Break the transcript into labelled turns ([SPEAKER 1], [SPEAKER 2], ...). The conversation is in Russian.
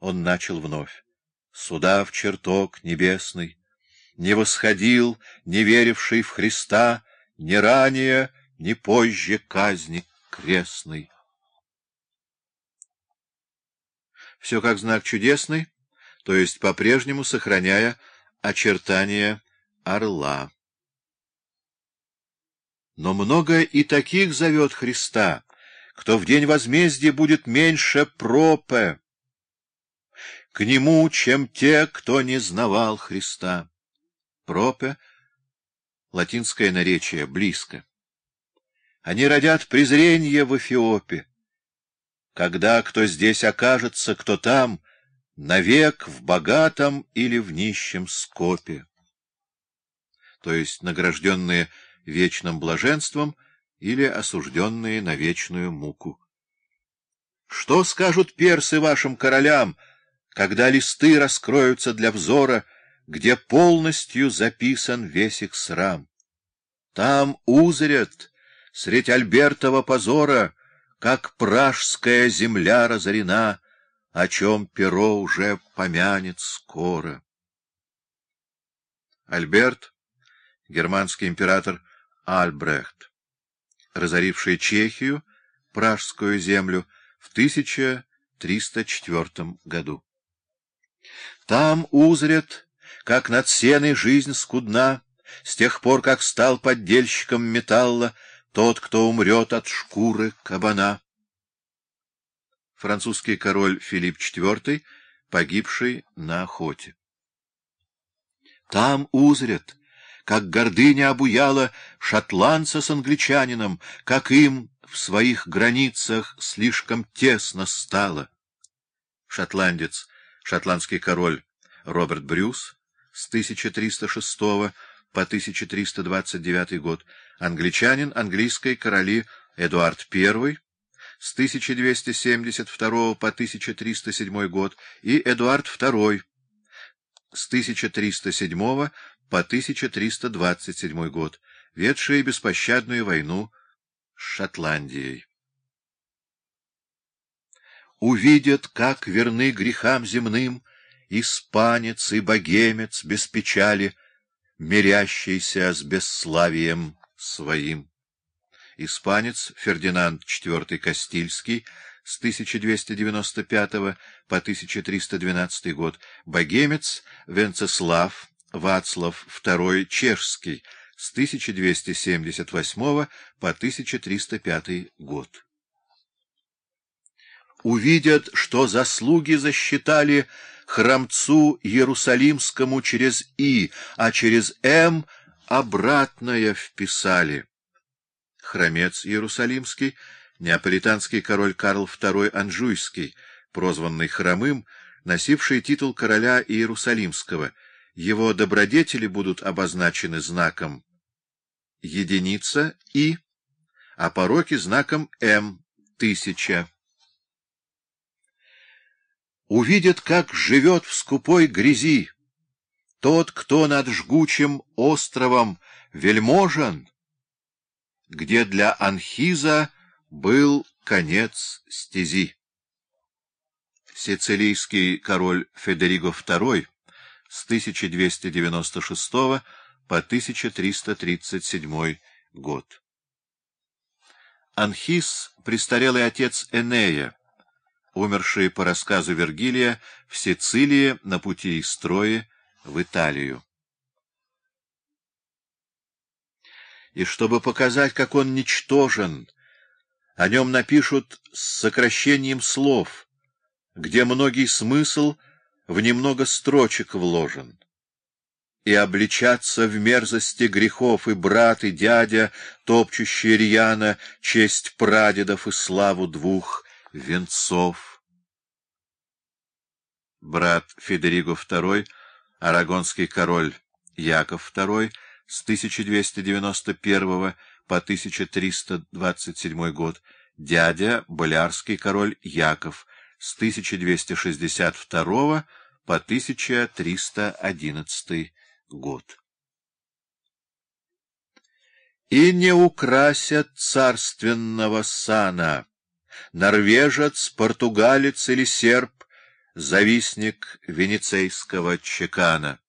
[SPEAKER 1] Он начал вновь. Суда в чертог небесный, не восходил, не веривший в Христа, ни ранее, ни позже казни крестной. Все как знак чудесный, то есть по-прежнему сохраняя очертания орла. Но много и таких зовет Христа, кто в день возмездия будет меньше пропе к нему, чем те, кто не знавал Христа. Пропе — латинское наречие, близко. Они родят презрение в Эфиопе. Когда кто здесь окажется, кто там, навек в богатом или в нищем скопе. То есть награжденные вечным блаженством или осужденные на вечную муку. Что скажут персы вашим королям, когда листы раскроются для взора, где полностью записан весь их срам? Там узрят, средь Альбертова позора, как пражская земля разорена, о чем перо уже помянет скоро. Альберт, германский император Альбрехт, разоривший Чехию, пражскую землю, в 1304 году. Там узрят, как над сеной жизнь скудна, с тех пор, как стал поддельщиком металла тот, кто умрет от шкуры кабана. Французский король Филипп IV, погибший на охоте. Там узрят, как гордыня обуяла шотландца с англичанином, как им в своих границах слишком тесно стало. Шотландец, шотландский король Роберт Брюс с 1306 по 1329 год, англичанин, английской короли Эдуард I с 1272 по 1307 год и Эдуард II с 1307 по 1327 год, ведшие беспощадную войну с Шотландией. Увидят, как верны грехам земным испанец и богемец без печали, мирящийся с бесславием своим. Испанец Фердинанд IV Кастильский с 1295 по 1312 год, богемец Венцеслав Вацлав II Чешский с 1278 по 1305 год. Увидят, что заслуги засчитали храмцу Иерусалимскому через «и», а через «м» обратное вписали. Храмец Иерусалимский, неаполитанский король Карл II Анжуйский, прозванный Хромым, носивший титул короля Иерусалимского — его добродетели будут обозначены знаком единица «и», а пороки знаком «м» — тысяча. Увидят, как живет в скупой грязи тот, кто над жгучим островом вельможен, где для Анхиза был конец стези. Сицилийский король Федериго II с 1296 по 1337 год. Анхис — престарелый отец Энея, умерший по рассказу Вергилия в Сицилии на пути из Трои в Италию. И чтобы показать, как он ничтожен, о нем напишут с сокращением слов, где многие смысл — в немного строчек вложен. И обличаться в мерзости грехов и брат, и дядя, топчущие рьяно честь прадедов и славу двух венцов. Брат Федериго II, арагонский король Яков II с 1291 по 1327 год, дядя, болярский король Яков с 1262 по 1311 год. И не украсят царственного сана норвежец, португалец или серб завистник венецейского чекана.